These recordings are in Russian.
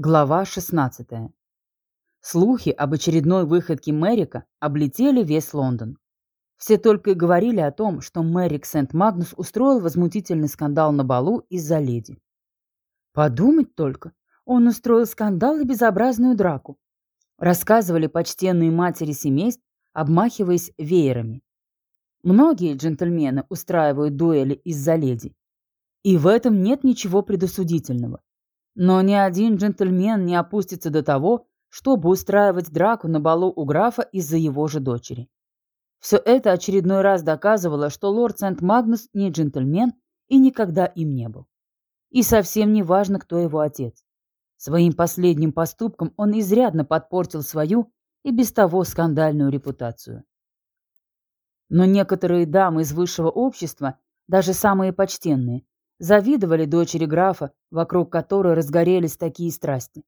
Глава 16. Слухи об очередной выходке Мэрика облетели весь Лондон. Все только и говорили о том, что Мэрик Сент-Магнус устроил возмутительный скандал на балу из-за леди. Подумать только, он устроил скандал и безобразную драку. Рассказывали почтенные матери семейств, обмахиваясь веерами. Многие джентльмены устраивают дуэли из-за леди. И в этом нет ничего предосудительного. Но ни один джентльмен не опустится до того, чтобы устраивать драку на балу у графа из-за его же дочери. Все это очередной раз доказывало, что лорд Сент-Магнус не джентльмен и никогда им не был. И совсем не важно, кто его отец. Своим последним поступком он изрядно подпортил свою и без того скандальную репутацию. Но некоторые дамы из высшего общества, даже самые почтенные, завидовали дочери графа, вокруг которой разгорелись такие страсти.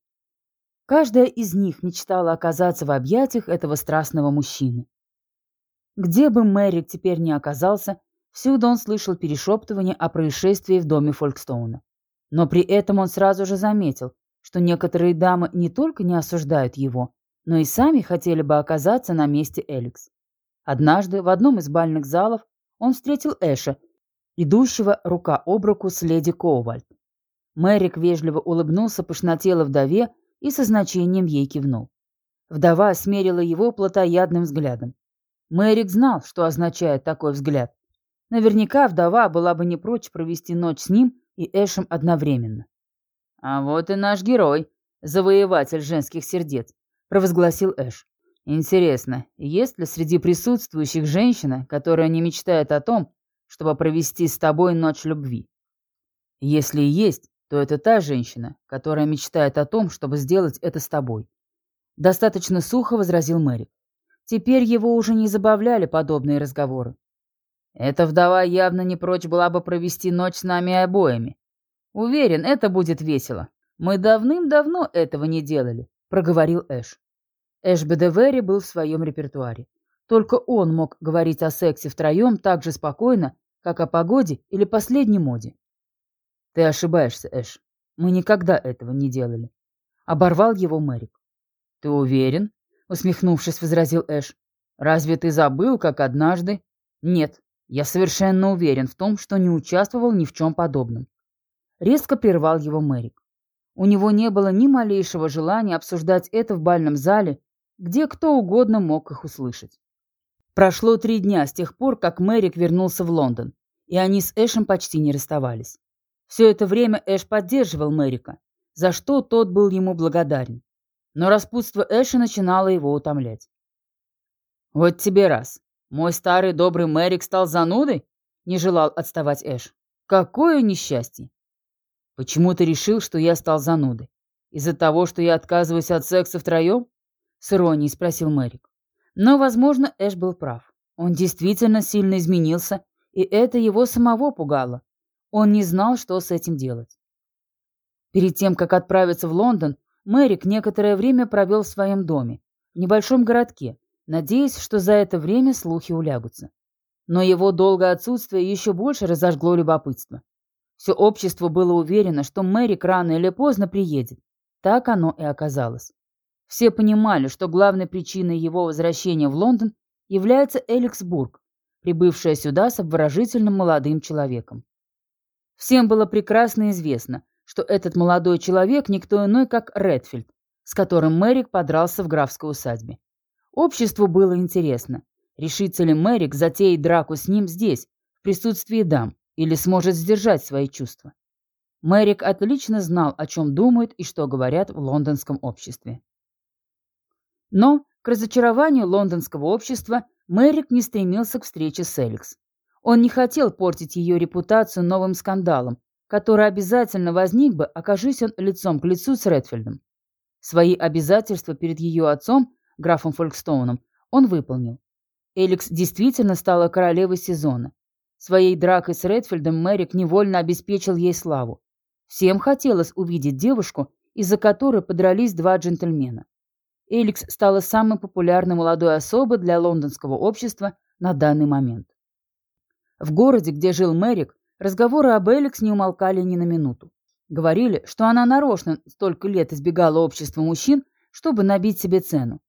Каждая из них мечтала оказаться в объятиях этого страстного мужчины. Где бы Мэрик теперь ни оказался, всюду он слышал перешептывание о происшествии в доме Фолкстоуна. Но при этом он сразу же заметил, что некоторые дамы не только не осуждают его, но и сами хотели бы оказаться на месте Эликс. Однажды в одном из бальных залов он встретил Эша идущего рука об руку с леди Коувальд. Мэрик вежливо улыбнулся пышнотело вдове и со значением ей кивнул. Вдова смерила его плотоядным взглядом. Мэрик знал, что означает такой взгляд. Наверняка вдова была бы не прочь провести ночь с ним и Эшем одновременно. «А вот и наш герой, завоеватель женских сердец», — провозгласил Эш. «Интересно, есть ли среди присутствующих женщина, которая не мечтает о том, чтобы провести с тобой ночь любви. Если и есть, то это та женщина, которая мечтает о том, чтобы сделать это с тобой. Достаточно сухо возразил Мэрик. Теперь его уже не забавляли подобные разговоры. Эта вдова явно не прочь была бы провести ночь с нами обоими. Уверен, это будет весело. Мы давным-давно этого не делали, проговорил Эш. Эш Бедевери был в своем репертуаре. Только он мог говорить о сексе втроем так же спокойно, как о погоде или последней моде. Ты ошибаешься, Эш. Мы никогда этого не делали. Оборвал его Мэрик. Ты уверен? Усмехнувшись, возразил Эш. Разве ты забыл, как однажды... Нет, я совершенно уверен в том, что не участвовал ни в чем подобном. Резко прервал его Мэрик. У него не было ни малейшего желания обсуждать это в бальном зале, где кто угодно мог их услышать. Прошло три дня с тех пор, как Мэрик вернулся в Лондон, и они с Эшем почти не расставались. Все это время Эш поддерживал Мэрика, за что тот был ему благодарен. Но распутство Эша начинало его утомлять. «Вот тебе раз. Мой старый добрый Мэрик стал занудой?» — не желал отставать Эш. «Какое несчастье!» «Почему ты решил, что я стал занудой? Из-за того, что я отказываюсь от секса втроем?» — с иронией спросил Мэрик. Но, возможно, Эш был прав. Он действительно сильно изменился, и это его самого пугало. Он не знал, что с этим делать. Перед тем, как отправиться в Лондон, Мэрик некоторое время провел в своем доме, в небольшом городке, надеясь, что за это время слухи улягутся. Но его долгое отсутствие еще больше разожгло любопытство. Все общество было уверено, что Мэрик рано или поздно приедет. Так оно и оказалось. Все понимали, что главной причиной его возвращения в Лондон является Эликсбург, прибывшая сюда с обворожительным молодым человеком. Всем было прекрасно известно, что этот молодой человек никто иной, как Редфилд, с которым Мэрик подрался в графской усадьбе. Обществу было интересно, решится ли Мэрик затеять драку с ним здесь, в присутствии дам, или сможет сдержать свои чувства. Мэрик отлично знал, о чем думают и что говорят в лондонском обществе. Но, к разочарованию лондонского общества, Мэрик не стремился к встрече с Эликс. Он не хотел портить ее репутацию новым скандалом, который обязательно возник бы, окажись он лицом к лицу с Редфилдом. Свои обязательства перед ее отцом, графом Фолкстоуном, он выполнил. Эликс действительно стала королевой сезона. Своей дракой с Редфилдом Мэрик невольно обеспечил ей славу. Всем хотелось увидеть девушку, из-за которой подрались два джентльмена. Эликс стала самой популярной молодой особой для лондонского общества на данный момент. В городе, где жил Мэрик, разговоры об Эликс не умолкали ни на минуту. Говорили, что она нарочно столько лет избегала общества мужчин, чтобы набить себе цену.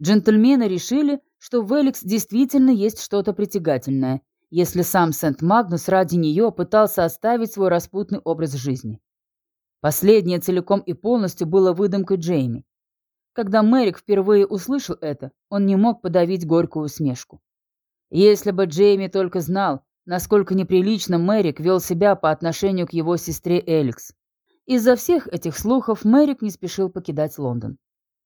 Джентльмены решили, что в Эликс действительно есть что-то притягательное, если сам Сент-Магнус ради нее пытался оставить свой распутный образ жизни. Последнее целиком и полностью было выдумкой Джейми. Когда Мэрик впервые услышал это, он не мог подавить горькую усмешку. Если бы Джейми только знал, насколько неприлично Мэрик вел себя по отношению к его сестре Эликс. Из-за всех этих слухов Мэрик не спешил покидать Лондон.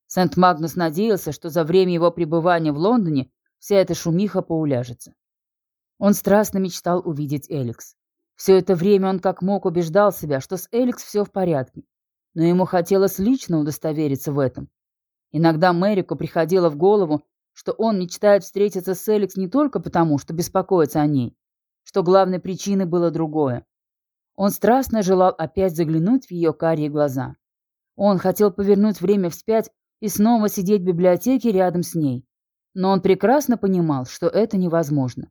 Сент-Магнус надеялся, что за время его пребывания в Лондоне вся эта шумиха поуляжется. Он страстно мечтал увидеть Эликс. Все это время он как мог убеждал себя, что с Эликс все в порядке, но ему хотелось лично удостовериться в этом. Иногда Мэрику приходило в голову, что он мечтает встретиться с Эликс не только потому, что беспокоится о ней, что главной причиной было другое. Он страстно желал опять заглянуть в ее карие глаза. Он хотел повернуть время вспять и снова сидеть в библиотеке рядом с ней. Но он прекрасно понимал, что это невозможно.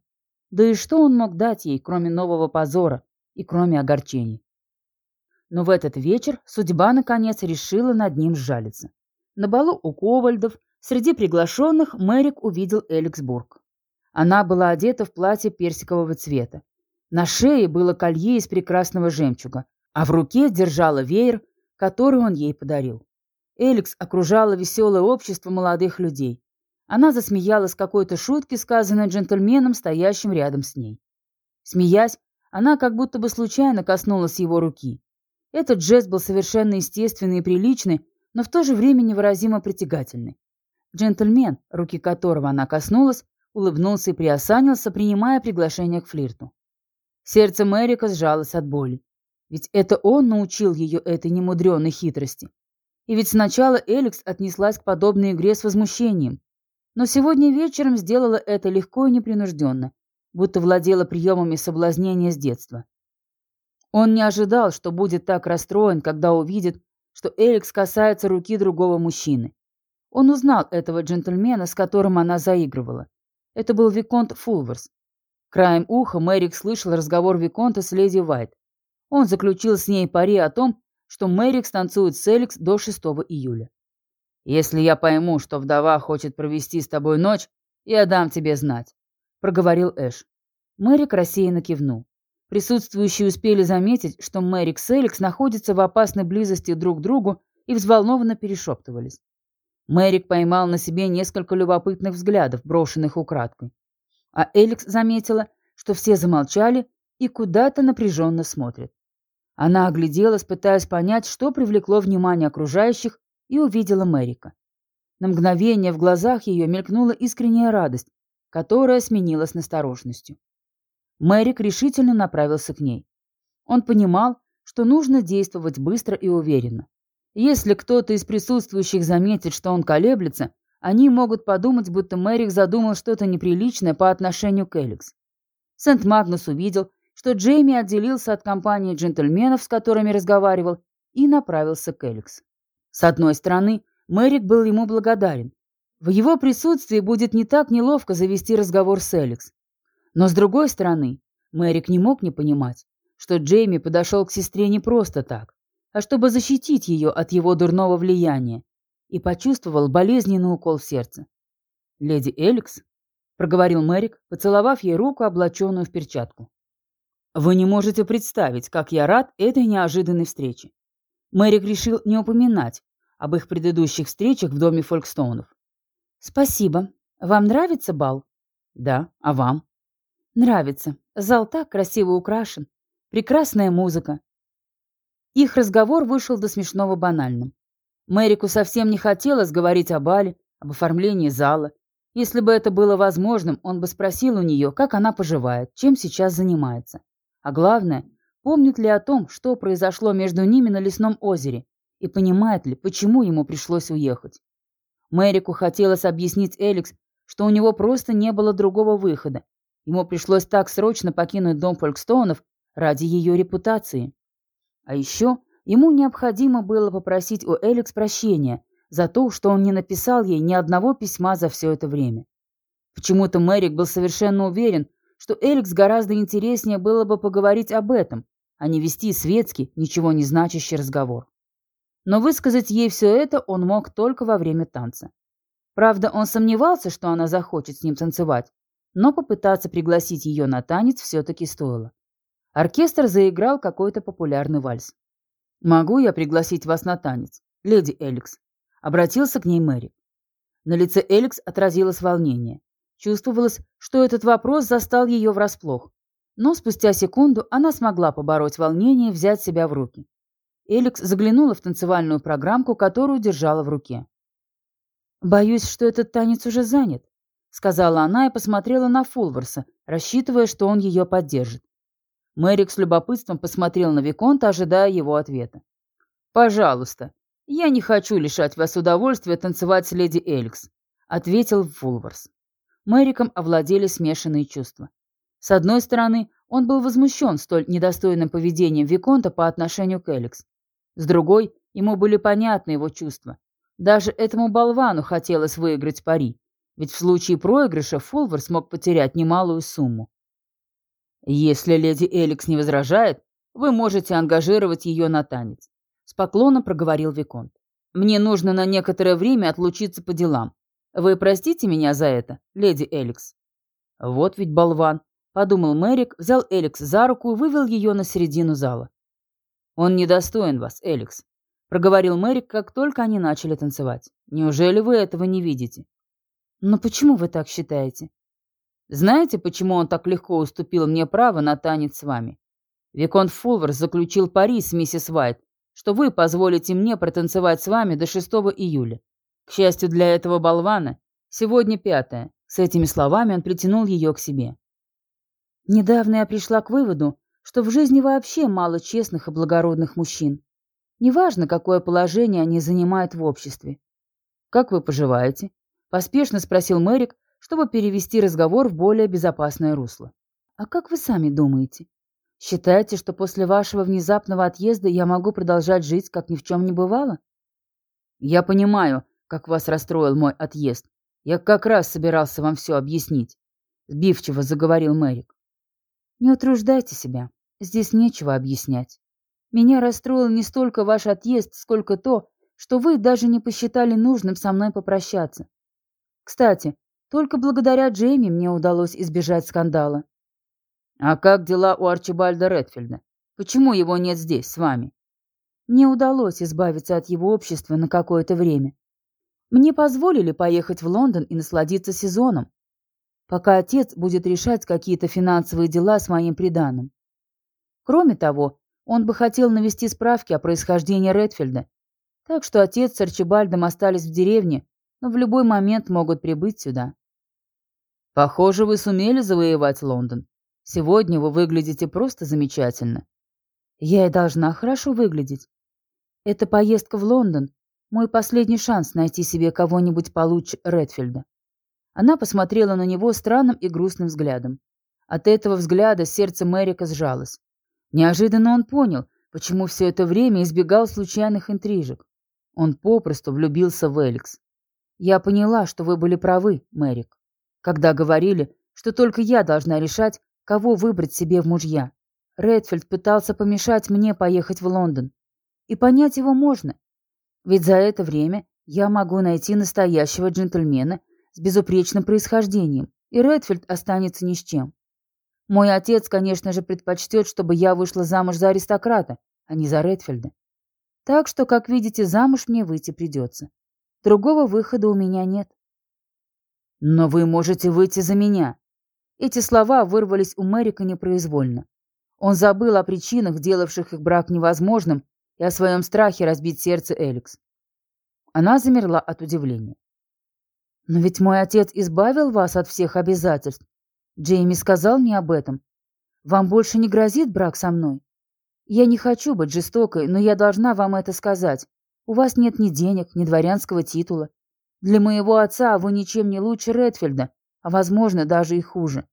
Да и что он мог дать ей, кроме нового позора и кроме огорчений? Но в этот вечер судьба, наконец, решила над ним сжалиться. На балу у Ковальдов среди приглашенных Мэрик увидел Эликсбург. Она была одета в платье персикового цвета. На шее было колье из прекрасного жемчуга, а в руке держала веер, который он ей подарил. Эликс окружала веселое общество молодых людей. Она засмеялась какой-то шутки, сказанной джентльменом, стоящим рядом с ней. Смеясь, она как будто бы случайно коснулась его руки. Этот жест был совершенно естественный и приличный, но в то же время невыразимо притягательный. Джентльмен, руки которого она коснулась, улыбнулся и приосанился, принимая приглашение к флирту. Сердце Мэрика сжалось от боли. Ведь это он научил ее этой немудренной хитрости. И ведь сначала Эликс отнеслась к подобной игре с возмущением, но сегодня вечером сделала это легко и непринужденно, будто владела приемами соблазнения с детства. Он не ожидал, что будет так расстроен, когда увидит, что Эликс касается руки другого мужчины. Он узнал этого джентльмена, с которым она заигрывала. Это был Виконт Фулверс. Краем уха Мэрик слышал разговор Виконта с леди Вайт. Он заключил с ней пари о том, что Мэрик станцует с Эликс до 6 июля. «Если я пойму, что вдова хочет провести с тобой ночь, я дам тебе знать», — проговорил Эш. Мэрик рассеянно кивнул. Присутствующие успели заметить, что Мэрик с Эликс находятся в опасной близости друг к другу и взволнованно перешептывались. Мэрик поймал на себе несколько любопытных взглядов, брошенных украдкой. А Эликс заметила, что все замолчали и куда-то напряженно смотрят. Она огляделась, пытаясь понять, что привлекло внимание окружающих, и увидела Мэрика. На мгновение в глазах ее мелькнула искренняя радость, которая сменилась настороженностью. Мэрик решительно направился к ней. Он понимал, что нужно действовать быстро и уверенно. Если кто-то из присутствующих заметит, что он колеблется, они могут подумать, будто Мэрик задумал что-то неприличное по отношению к Эликс. Сент-Магнус увидел, что Джейми отделился от компании джентльменов, с которыми разговаривал, и направился к Эликс. С одной стороны, Мэрик был ему благодарен. В его присутствии будет не так неловко завести разговор с Эликс. Но с другой стороны, Мэрик не мог не понимать, что Джейми подошел к сестре не просто так, а чтобы защитить ее от его дурного влияния, и почувствовал болезненный укол в сердце. «Леди Эликс?» — проговорил Мэрик, поцеловав ей руку, облаченную в перчатку. «Вы не можете представить, как я рад этой неожиданной встрече. Мэрик решил не упоминать об их предыдущих встречах в доме Фолкстоунов. «Спасибо. Вам нравится бал?» «Да. А вам?» «Нравится. Зал так красиво украшен. Прекрасная музыка». Их разговор вышел до смешного банальным. Мэрику совсем не хотелось говорить о бале, об оформлении зала. Если бы это было возможным, он бы спросил у нее, как она поживает, чем сейчас занимается. А главное, Помнит ли о том, что произошло между ними на лесном озере, и понимает ли, почему ему пришлось уехать? Мэрику хотелось объяснить Эликс, что у него просто не было другого выхода. Ему пришлось так срочно покинуть дом Фолкстоунов ради ее репутации. А еще ему необходимо было попросить у Эликс прощения за то, что он не написал ей ни одного письма за все это время. Почему-то Мэрик был совершенно уверен, что Эликс гораздо интереснее было бы поговорить об этом, а не вести светский, ничего не значащий разговор. Но высказать ей все это он мог только во время танца. Правда, он сомневался, что она захочет с ним танцевать, но попытаться пригласить ее на танец все-таки стоило. Оркестр заиграл какой-то популярный вальс. «Могу я пригласить вас на танец, леди Эликс?» Обратился к ней Мэри. На лице Эликс отразилось волнение. Чувствовалось, что этот вопрос застал ее врасплох. Но спустя секунду она смогла побороть волнение и взять себя в руки. Эликс заглянула в танцевальную программку, которую держала в руке. «Боюсь, что этот танец уже занят», — сказала она и посмотрела на Фулверса, рассчитывая, что он ее поддержит. Мэрик с любопытством посмотрел на Виконта, ожидая его ответа. «Пожалуйста, я не хочу лишать вас удовольствия танцевать с леди Эликс», — ответил Фулверс. Мэриком овладели смешанные чувства. С одной стороны, он был возмущен столь недостойным поведением Виконта по отношению к Эликс. С другой, ему были понятны его чувства. Даже этому болвану хотелось выиграть пари, ведь в случае проигрыша Фулвер смог потерять немалую сумму. «Если леди Эликс не возражает, вы можете ангажировать ее на танец», — с поклоном проговорил Виконт. «Мне нужно на некоторое время отлучиться по делам. Вы простите меня за это, леди Эликс?» «Вот ведь болван», подумал Мэрик, взял Эликс за руку и вывел ее на середину зала. «Он недостоин вас, Эликс», — проговорил Мэрик, как только они начали танцевать. «Неужели вы этого не видите?» «Но почему вы так считаете?» «Знаете, почему он так легко уступил мне право на танец с вами? Виконт Фулвер заключил пари с миссис Уайт, что вы позволите мне протанцевать с вами до 6 июля. К счастью для этого болвана, сегодня пятое». С этими словами он притянул ее к себе. Недавно я пришла к выводу, что в жизни вообще мало честных и благородных мужчин. Неважно, какое положение они занимают в обществе. «Как вы поживаете?» – поспешно спросил Мэрик, чтобы перевести разговор в более безопасное русло. «А как вы сами думаете? Считаете, что после вашего внезапного отъезда я могу продолжать жить, как ни в чем не бывало?» «Я понимаю, как вас расстроил мой отъезд. Я как раз собирался вам все объяснить», – сбивчиво заговорил Мэрик. Не утруждайте себя. Здесь нечего объяснять. Меня расстроил не столько ваш отъезд, сколько то, что вы даже не посчитали нужным со мной попрощаться. Кстати, только благодаря Джейми мне удалось избежать скандала. А как дела у Арчибальда Редфилда? Почему его нет здесь, с вами? Мне удалось избавиться от его общества на какое-то время. Мне позволили поехать в Лондон и насладиться сезоном пока отец будет решать какие-то финансовые дела с моим приданым. Кроме того, он бы хотел навести справки о происхождении Редфилда, так что отец с Арчибальдом остались в деревне, в любой момент могут прибыть сюда. Похоже, вы сумели завоевать Лондон. Сегодня вы выглядите просто замечательно. Я и должна хорошо выглядеть. Эта поездка в Лондон – мой последний шанс найти себе кого-нибудь получше Редфилда. Она посмотрела на него странным и грустным взглядом. От этого взгляда сердце Мэрика сжалось. Неожиданно он понял, почему все это время избегал случайных интрижек. Он попросту влюбился в Эликс. «Я поняла, что вы были правы, Мэрик, когда говорили, что только я должна решать, кого выбрать себе в мужья. Редфилд пытался помешать мне поехать в Лондон. И понять его можно. Ведь за это время я могу найти настоящего джентльмена с безупречным происхождением, и Редфилд останется ни с чем. Мой отец, конечно же, предпочтет, чтобы я вышла замуж за аристократа, а не за Редфилда. Так что, как видите, замуж мне выйти придется. Другого выхода у меня нет. Но вы можете выйти за меня. Эти слова вырвались у Мэрика непроизвольно. Он забыл о причинах, делавших их брак невозможным, и о своем страхе разбить сердце Эликс. Она замерла от удивления. Но ведь мой отец избавил вас от всех обязательств. Джейми сказал мне об этом. Вам больше не грозит брак со мной? Я не хочу быть жестокой, но я должна вам это сказать. У вас нет ни денег, ни дворянского титула. Для моего отца вы ничем не лучше Редфилда, а, возможно, даже и хуже.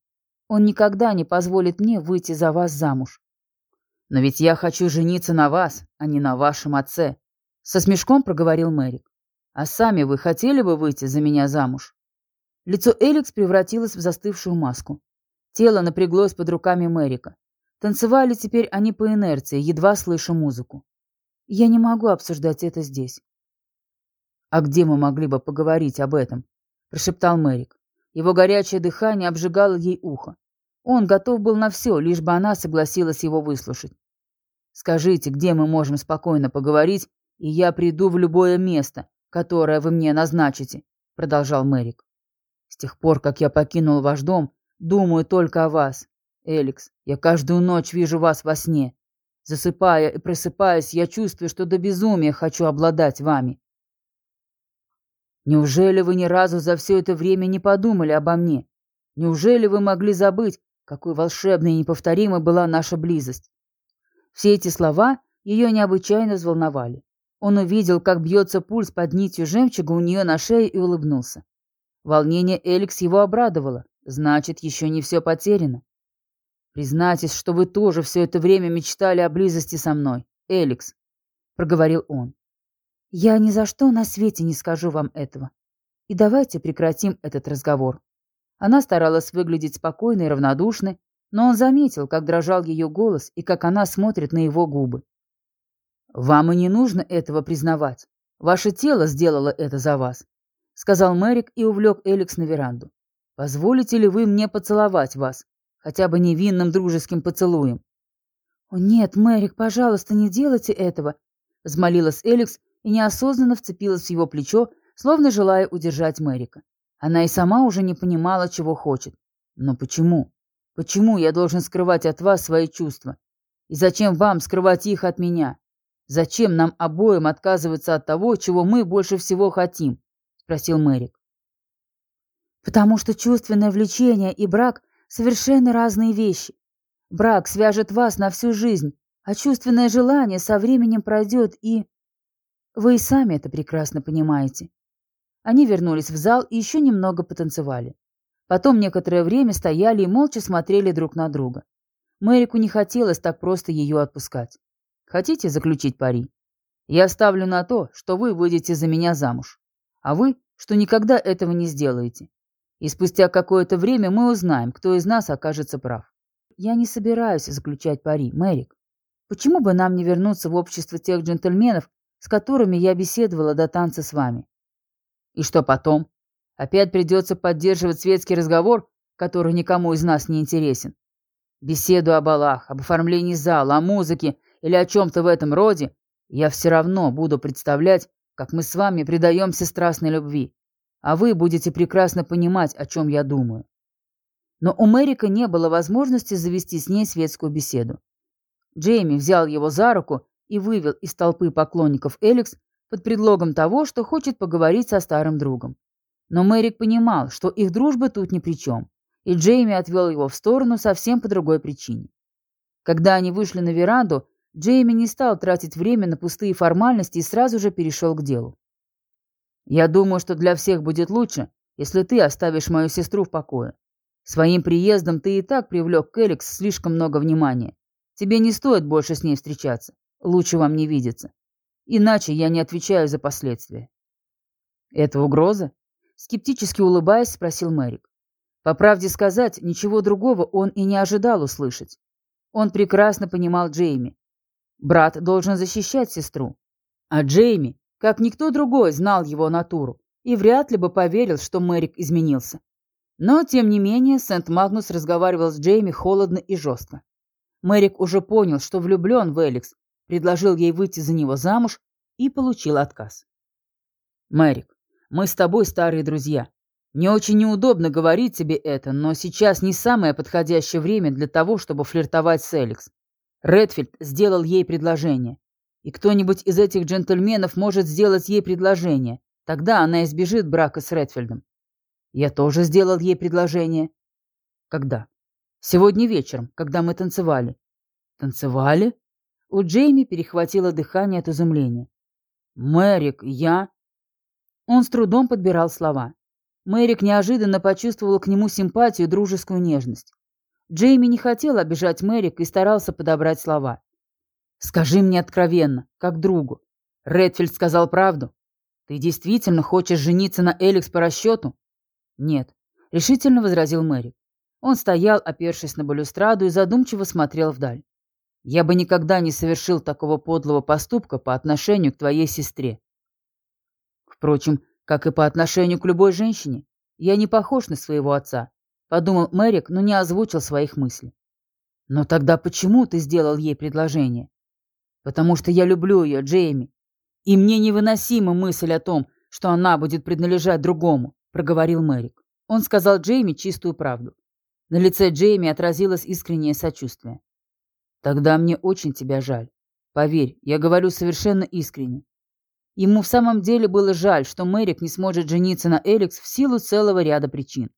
Он никогда не позволит мне выйти за вас замуж. Но ведь я хочу жениться на вас, а не на вашем отце. Со смешком проговорил Мэрик. А сами вы хотели бы выйти за меня замуж?» Лицо Эликс превратилось в застывшую маску. Тело напряглось под руками Мэрика. Танцевали теперь они по инерции, едва слыша музыку. Я не могу обсуждать это здесь. «А где мы могли бы поговорить об этом?» – прошептал Мэрик. Его горячее дыхание обжигало ей ухо. Он готов был на все, лишь бы она согласилась его выслушать. «Скажите, где мы можем спокойно поговорить, и я приду в любое место, которое вы мне назначите», — продолжал Мэрик. «С тех пор, как я покинул ваш дом, думаю только о вас. Эликс, я каждую ночь вижу вас во сне. Засыпая и просыпаясь, я чувствую, что до безумия хочу обладать вами. Неужели вы ни разу за все это время не подумали обо мне? Неужели вы могли забыть, какой волшебной и неповторимой была наша близость? Все эти слова ее необычайно взволновали. Он увидел, как бьется пульс под нитью жемчуга у нее на шее и улыбнулся. Волнение Эликс его обрадовало. Значит, еще не все потеряно. Признайтесь, что вы тоже все это время мечтали о близости со мной, Эликс, проговорил он. Я ни за что на свете не скажу вам этого. И давайте прекратим этот разговор. Она старалась выглядеть спокойной и равнодушной, но он заметил, как дрожал ее голос и как она смотрит на его губы. «Вам и не нужно этого признавать. Ваше тело сделало это за вас», — сказал Мэрик и увлек Эликс на веранду. «Позволите ли вы мне поцеловать вас, хотя бы невинным дружеским поцелуем?» «О нет, Мэрик, пожалуйста, не делайте этого», — взмолилась Эликс и неосознанно вцепилась в его плечо, словно желая удержать Мэрика. Она и сама уже не понимала, чего хочет. Но почему? Почему я должен скрывать от вас свои чувства? И зачем вам скрывать их от меня? Зачем нам обоим отказываться от того, чего мы больше всего хотим? Спросил Мэрик. Потому что чувственное влечение и брак – совершенно разные вещи. Брак свяжет вас на всю жизнь, а чувственное желание со временем пройдет и... Вы и сами это прекрасно понимаете. Они вернулись в зал и еще немного потанцевали. Потом некоторое время стояли и молча смотрели друг на друга. Мэрику не хотелось так просто ее отпускать. «Хотите заключить пари? Я ставлю на то, что вы выйдете за меня замуж, а вы, что никогда этого не сделаете. И спустя какое-то время мы узнаем, кто из нас окажется прав. Я не собираюсь заключать пари, Мэрик. Почему бы нам не вернуться в общество тех джентльменов, с которыми я беседовала до танца с вами? И что потом? Опять придется поддерживать светский разговор, который никому из нас не интересен. Беседу о балах, об оформлении зала, о музыке или о чем-то в этом роде, я все равно буду представлять, как мы с вами предаемся страстной любви, а вы будете прекрасно понимать, о чем я думаю. Но у Мэрика не было возможности завести с ней светскую беседу. Джейми взял его за руку и вывел из толпы поклонников Эликс под предлогом того, что хочет поговорить со старым другом. Но Мэрик понимал, что их дружба тут ни при чем, и Джейми отвел его в сторону совсем по другой причине. Когда они вышли на веранду, Джейми не стал тратить время на пустые формальности и сразу же перешел к делу. «Я думаю, что для всех будет лучше, если ты оставишь мою сестру в покое. Своим приездом ты и так привлек к Эликс слишком много внимания. Тебе не стоит больше с ней встречаться. Лучше вам не видеться. Иначе я не отвечаю за последствия». «Это угроза?» Скептически улыбаясь, спросил Мэрик. По правде сказать, ничего другого он и не ожидал услышать. Он прекрасно понимал Джейми. Брат должен защищать сестру. А Джейми, как никто другой, знал его натуру и вряд ли бы поверил, что Мэрик изменился. Но, тем не менее, Сент-Магнус разговаривал с Джейми холодно и жестко. Мэрик уже понял, что влюблен в Эликс, предложил ей выйти за него замуж и получил отказ. «Мэрик, мы с тобой старые друзья. Мне очень неудобно говорить тебе это, но сейчас не самое подходящее время для того, чтобы флиртовать с Эликс. Редфилд сделал ей предложение. И кто-нибудь из этих джентльменов может сделать ей предложение. Тогда она избежит брака с Редфилдом. Я тоже сделал ей предложение. Когда? Сегодня вечером, когда мы танцевали. Танцевали? У Джейми перехватило дыхание от изумления. Мэрик, я... Он с трудом подбирал слова. Мэрик неожиданно почувствовал к нему симпатию дружескую нежность. Джейми не хотел обижать Мэрик и старался подобрать слова. «Скажи мне откровенно, как другу. Редфилд сказал правду. Ты действительно хочешь жениться на Эликс по расчету?» «Нет», — решительно возразил Мэрик. Он стоял, опершись на балюстраду, и задумчиво смотрел вдаль. «Я бы никогда не совершил такого подлого поступка по отношению к твоей сестре. Впрочем, как и по отношению к любой женщине, я не похож на своего отца», — подумал Мэрик, но не озвучил своих мыслей. «Но тогда почему ты сделал ей предложение?» «Потому что я люблю ее, Джейми. И мне невыносима мысль о том, что она будет принадлежать другому», — проговорил Мэрик. Он сказал Джейми чистую правду. На лице Джейми отразилось искреннее сочувствие. «Тогда мне очень тебя жаль. Поверь, я говорю совершенно искренне. Ему в самом деле было жаль, что Мэрик не сможет жениться на Эликс в силу целого ряда причин.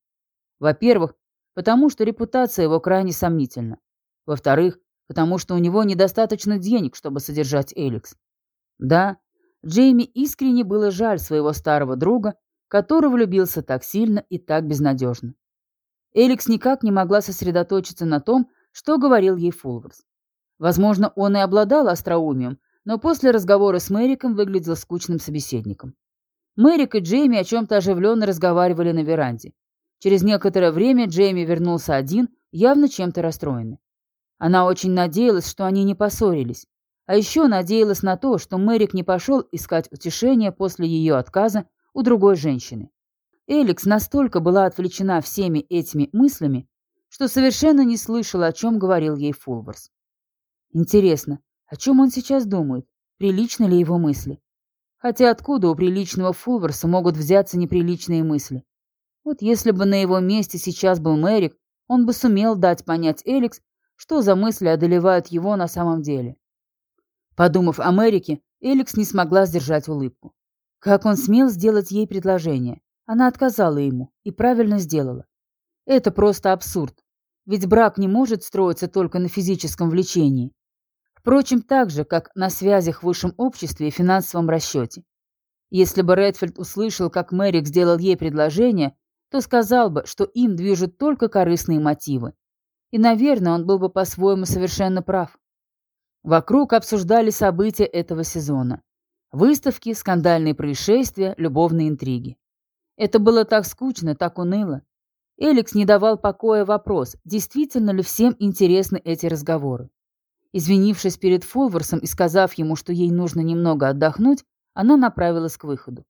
Во-первых, потому что репутация его крайне сомнительна. Во-вторых, потому что у него недостаточно денег, чтобы содержать Эликс. Да, Джейми искренне было жаль своего старого друга, который влюбился так сильно и так безнадежно. Эликс никак не могла сосредоточиться на том, что говорил ей Фулверс. Возможно, он и обладал остроумием, но после разговора с Мэриком выглядел скучным собеседником. Мэрик и Джейми о чем-то оживленно разговаривали на веранде. Через некоторое время Джейми вернулся один, явно чем-то расстроенный. Она очень надеялась, что они не поссорились. А еще надеялась на то, что Мэрик не пошел искать утешения после ее отказа у другой женщины. Эликс настолько была отвлечена всеми этими мыслями, что совершенно не слышала, о чем говорил ей Фулверс. Интересно, о чем он сейчас думает? Приличны ли его мысли? Хотя откуда у приличного Фулверса могут взяться неприличные мысли? Вот если бы на его месте сейчас был Мэрик, он бы сумел дать понять Эликс, что за мысли одолевают его на самом деле. Подумав о Мэрике, Эликс не смогла сдержать улыбку. Как он смел сделать ей предложение? Она отказала ему и правильно сделала. Это просто абсурд. Ведь брак не может строиться только на физическом влечении. Впрочем, так же, как на связях в высшем обществе и финансовом расчете. Если бы Редфилд услышал, как Мэрик сделал ей предложение, то сказал бы, что им движут только корыстные мотивы. И, наверное, он был бы по-своему совершенно прав. Вокруг обсуждали события этого сезона. Выставки, скандальные происшествия, любовные интриги. Это было так скучно, так уныло. Эликс не давал покоя вопрос, действительно ли всем интересны эти разговоры. Извинившись перед Фулверсом и сказав ему, что ей нужно немного отдохнуть, она направилась к выходу.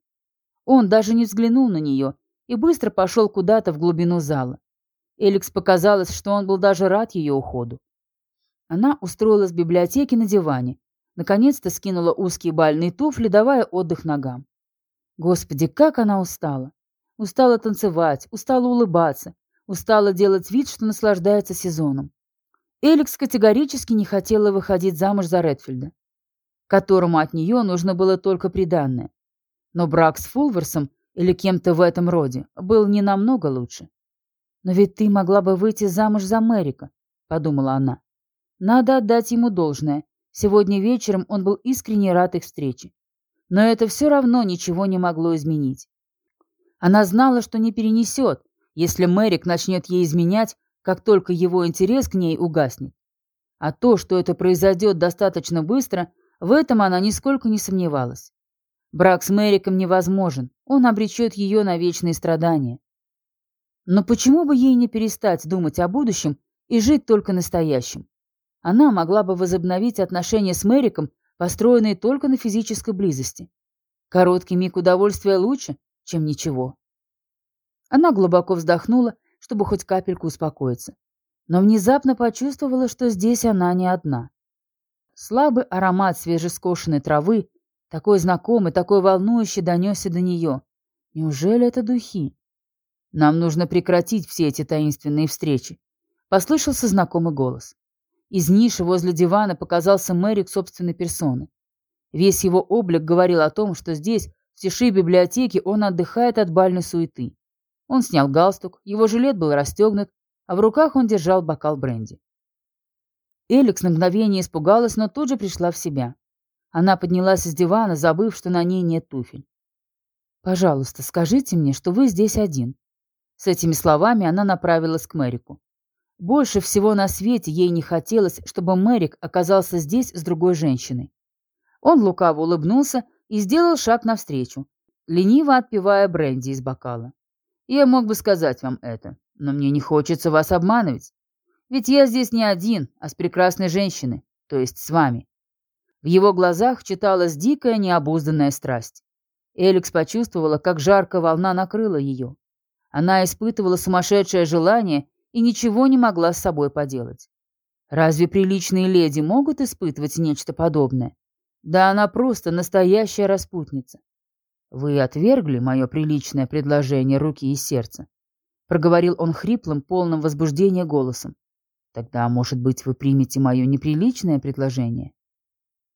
Он даже не взглянул на нее и быстро пошел куда-то в глубину зала. Эликс показалось, что он был даже рад ее уходу. Она устроилась в библиотеке на диване, наконец-то скинула узкие бальные туфли, давая отдых ногам. Господи, как она устала! Устала танцевать, устала улыбаться, устала делать вид, что наслаждается сезоном. Эликс категорически не хотела выходить замуж за Редфилда, которому от нее нужно было только приданное. Но брак с Фулверсом или кем-то в этом роде был не намного лучше. «Но ведь ты могла бы выйти замуж за Мэрика», — подумала она. «Надо отдать ему должное. Сегодня вечером он был искренне рад их встрече. Но это все равно ничего не могло изменить. Она знала, что не перенесет, если Мэрик начнет ей изменять как только его интерес к ней угаснет. А то, что это произойдет достаточно быстро, в этом она нисколько не сомневалась. Брак с Мэриком невозможен, он обречет ее на вечные страдания. Но почему бы ей не перестать думать о будущем и жить только настоящим? Она могла бы возобновить отношения с Мэриком, построенные только на физической близости. Короткий миг удовольствия лучше, чем ничего. Она глубоко вздохнула чтобы хоть капельку успокоиться. Но внезапно почувствовала, что здесь она не одна. Слабый аромат свежескошенной травы, такой знакомый, такой волнующий, донесся до нее. Неужели это духи? Нам нужно прекратить все эти таинственные встречи. Послышался знакомый голос. Из ниши возле дивана показался Мэрик собственной персоны. Весь его облик говорил о том, что здесь, в тиши библиотеки, он отдыхает от бальной суеты. Он снял галстук, его жилет был расстегнут, а в руках он держал бокал бренди. Эликс на мгновение испугалась, но тут же пришла в себя. Она поднялась из дивана, забыв, что на ней нет туфель. «Пожалуйста, скажите мне, что вы здесь один». С этими словами она направилась к Мэрику. Больше всего на свете ей не хотелось, чтобы Мэрик оказался здесь с другой женщиной. Он лукаво улыбнулся и сделал шаг навстречу, лениво отпивая бренди из бокала. Я мог бы сказать вам это. но мне не хочется вас обманывать. Ведь я здесь не один, а с прекрасной женщиной, то есть с вами». В его глазах читалась дикая необузданная страсть. Эликс почувствовала, как жаркая волна накрыла ее. Она испытывала сумасшедшее желание и ничего не могла с собой поделать. Разве приличные леди могут испытывать нечто подобное? Да она просто настоящая распутница. Вы отвергли мое приличное предложение руки и сердца. Проговорил он хриплым, полным возбуждения голосом. Тогда, может быть, вы примете мое неприличное предложение?